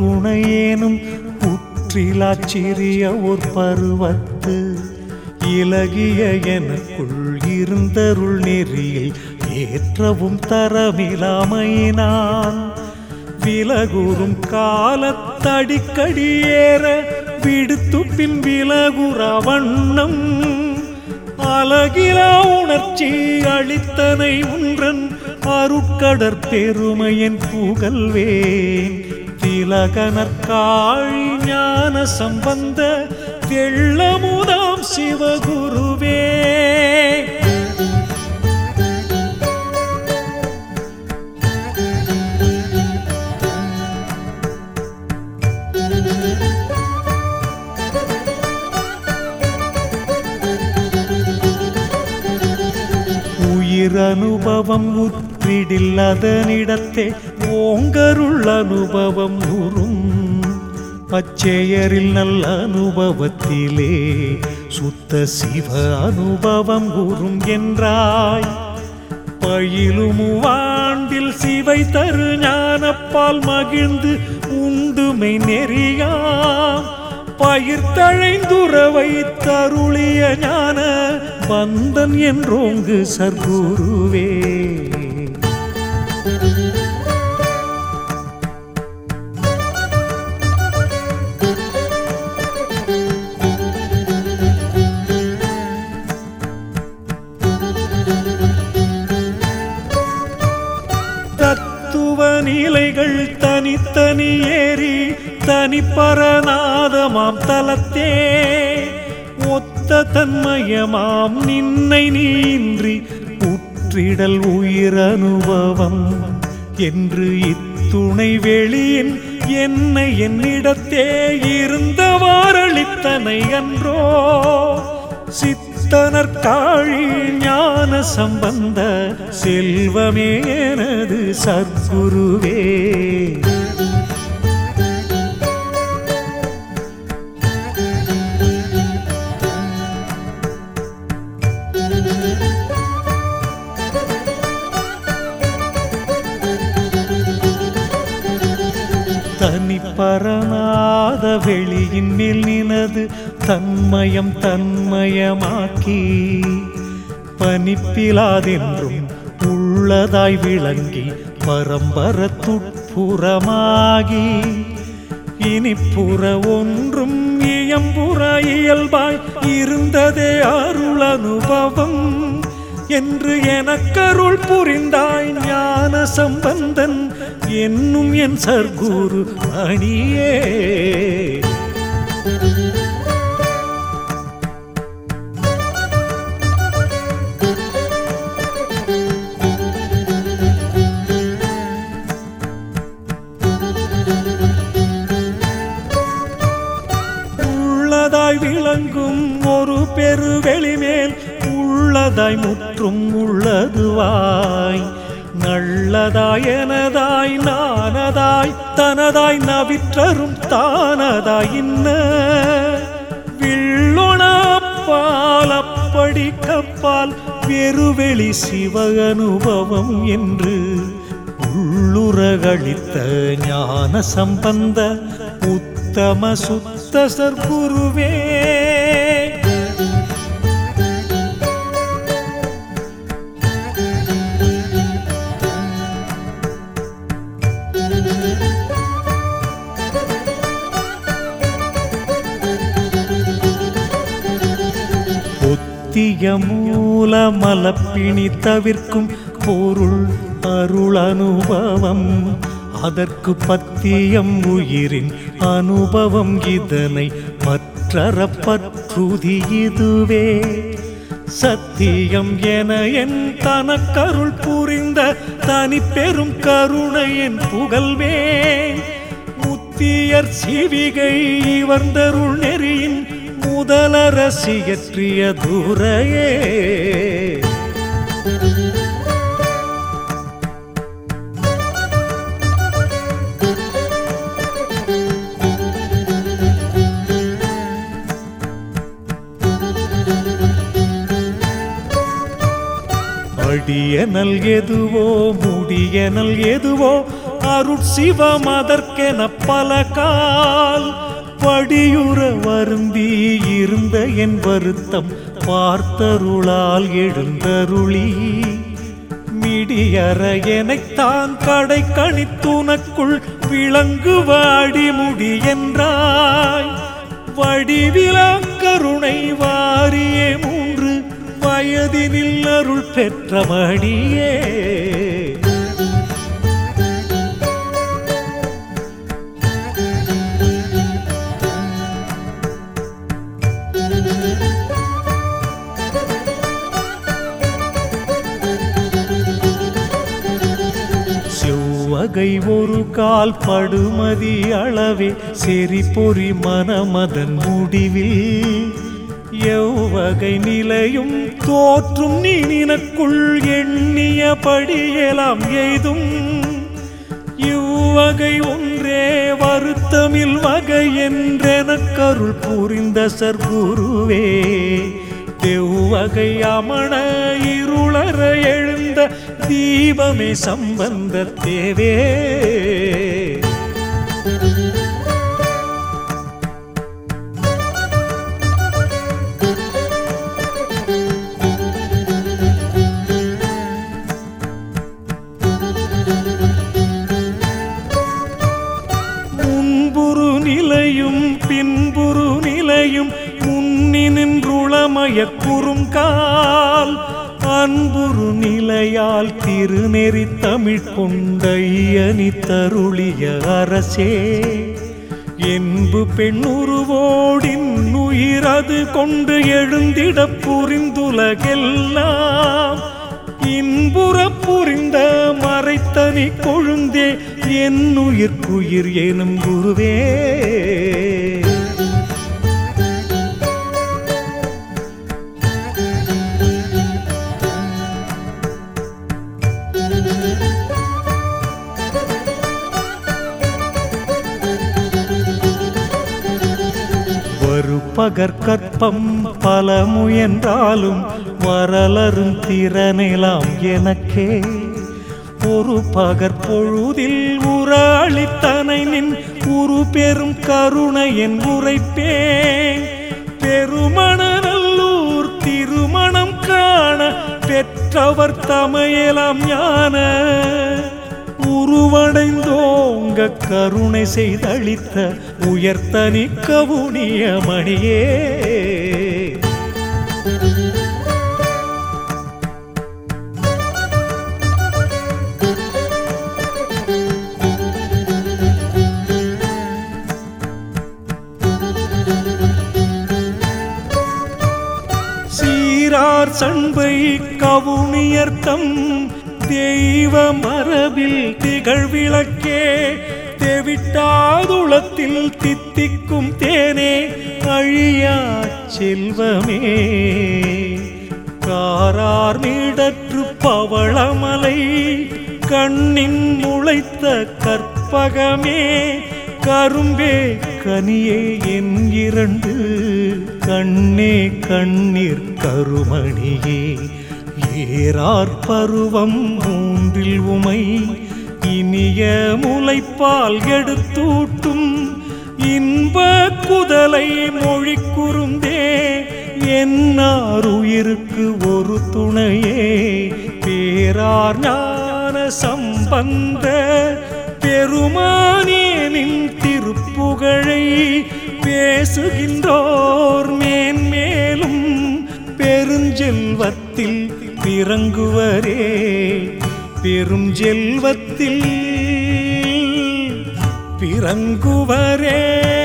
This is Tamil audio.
துணையேனும் உணர்வோர் அணுத்துணையேனும் ஒரு பருவத்து இலகிய எனக்குள் இருந்தருள் நெறியில் ஏற்றவும் தரமிலாமையினான் விலகுறும் காலத்தடிக்கடியேற விடுத்து பின் விலகுற வண்ணம். அழகிலா உணர்ச்சி அளித்தனை உன்றன் அருட்கடற் பெருமையின் புகழ்வேன் திலகனற்காழி ஞான சம்பந்த வெள்ளமுதாம் சிவகுருவே. உயிரனுபவம் உற்றிடில் அதனிடத்தே ஓங்கருள் அனுபவம் உறும் பச்சையரில் நல்ல அனுபவத்திலே சுத்த சிவ அனுபவம் உறும் என்றாய். பயிலும் வாண்டில் சிவை தரு ஞானப்பால் மகிழ்ந்து உண்டுமை நெறியாம். பயிர் தழைந்துறவை தருளிய ஞான பந்தன் என்றோங்கு சர்க்குருவே. தனிப்பரநாதமாம் தலத்தே. ஒத்த தன்மயமாம் நின்னை நீன்றி உற்றிடல் உயிரனுபவம். என்று இத்துணை வெளியின் என்னை என்னிடத்தே இருந்தவாறளித்தனை அன்றோ. சித்தனற்காழி ஞான சம்பந்த செல்வமேனது சத்குருவே. சத்குருவே வெளியின் மேல் நினது தன்மயம் தன்மயமாக்கி. பனிப்பிலாதென்றும் உள்ளதாய் விளங்கி பரம்பரத்துட்புறமாகி இனிப்புற ஒன்றும் இயம்புற இயல்பாய் இருந்ததே அருள் அனுபவம். என்று எனக்கருள் புரிந்தாய் ஞான சம்பந்தன் என்னும் என் சர்க்குரு அணியே. உள்ளதாய் விளங்கும் ஒரு பெருவெளிமேல் உள்ளதாய் முற்றும் உள்ளதுவாய். நல்லதாய் எனதாய் நானதாய் தனதாய் நவிற்றரும் தானதாய் இன்ன. வில்லொணப்பால் அப்படி கப்பால் பெருவெளி சிவ அனுபவம் என்று. உள்ளுரகளித்த ஞான சம்பந்த உத்தம சுத்த சர்க்குருவே புத்திய மூல மலப்பிணி தவிர்க்கும் பொருள் அருள் அனுபவம் அதற்கு பத்தியம் உயிரின் அனுபவம். இதனை பற்றற பற்றுதி இதுவே. சத்தியம் என என் தனக்கருள் புரிந்த தனி பெரும் கருணையின் புகழ்வே. முத்தியர் சிவிகை இவர்ந்தருள் முதலரசியற்றிய தூரையே. அடியனல் எதுவோ முடியனல் எதுவோ அருட்சிவம் அதற்கென பல கால் படியுற வருந்தி இருந்த என் வருத்தம் பார்த்தருளால் எழுந்தருளி. மிடியற எனைத்தான் கடை கணித்துனக்குள் விளங்கு வாடி முடி என்றாய். வடிவிலா கருணை வாரியே மூன்று வயதினில் அருள் பெற்ற மடியே செவ்வகை ஒரு கால் படுமதி அளவே செறி பொறி மனமதன் முடிவில். எவ்வகை நிலையும் தோற்றும் நீ நினக்குள் எண்ணிய எய்தும். இவ்வகை ஒன்றே வருத்தமில் வகை என்றெனக்கருள் புரிந்த சர்க்குருவே. தெவ்வகை அமண இருளற எழு தீபமே சம்பந்த தேவே நிலையால் திருநெறி தமிழ் கொண்டையனி தருளிய அரசே என்பு பெண்ணுருவோடின் உயிரது கொண்டு எழுந்திட புரிந்துலகெல்லாம். இன்புற புரிந்த மறைத்தனி கொழுந்தே என் உயிர்க்குயிர் எனும் குருவே. பகற்கற்பம் பல முயன்றாலும் வரலரும் திறனெலாம் எனக்கே. ஒரு பகற்பொழுதில் உராளித்தனை நின் உரு பெரும் கருணை என் உரைப்பேன். பெருமணநல்லூர் திருமணம் காண பெற்றவர் தமையலாம் ஞான உருவடைந்தோங்க கருணை செய்தளித்த உயர்த்தனி கவுனிய மணியே. சீரார் சண்பை கவுனியர்த்தம் தெய்வ மரபில் திகழ்விளக்கே தெவிட்டாதுளத்தில் தித்திக்கும் தேனே அழியா செல்வமே. காரார் மீடற்று பவளமலை கண்ணின் முளைத்த கற்பகமே கரும்பே கனியே என் இரண்டு கண்ணே கண்ணீர் கருமணியே. சேரார் பருவம் மூன்றில் உமை. இனிய முளைப்பால் எடுத்தூட்டும் இன்ப குதலை மொழி குறுந்தே என்னார் உயிருக்கு ஒரு துணையே. பேரார் ஞான சம்பந்த பெருமானேனின் திருப்புகழை பேசுகின்றோர் மேன்மே. செல்வத்தில் பிறங்குவரே பெரும் செல்வத்தில் பிறங்குவரே.